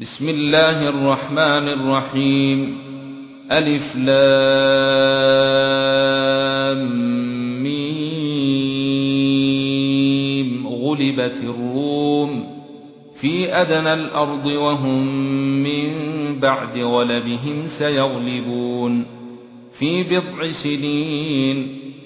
بسم الله الرحمن الرحيم. ألف لام ميم. غلبت الروم. في أدنى الأرض وهم من بعد غلبهم سيغلبون. في بضع سنين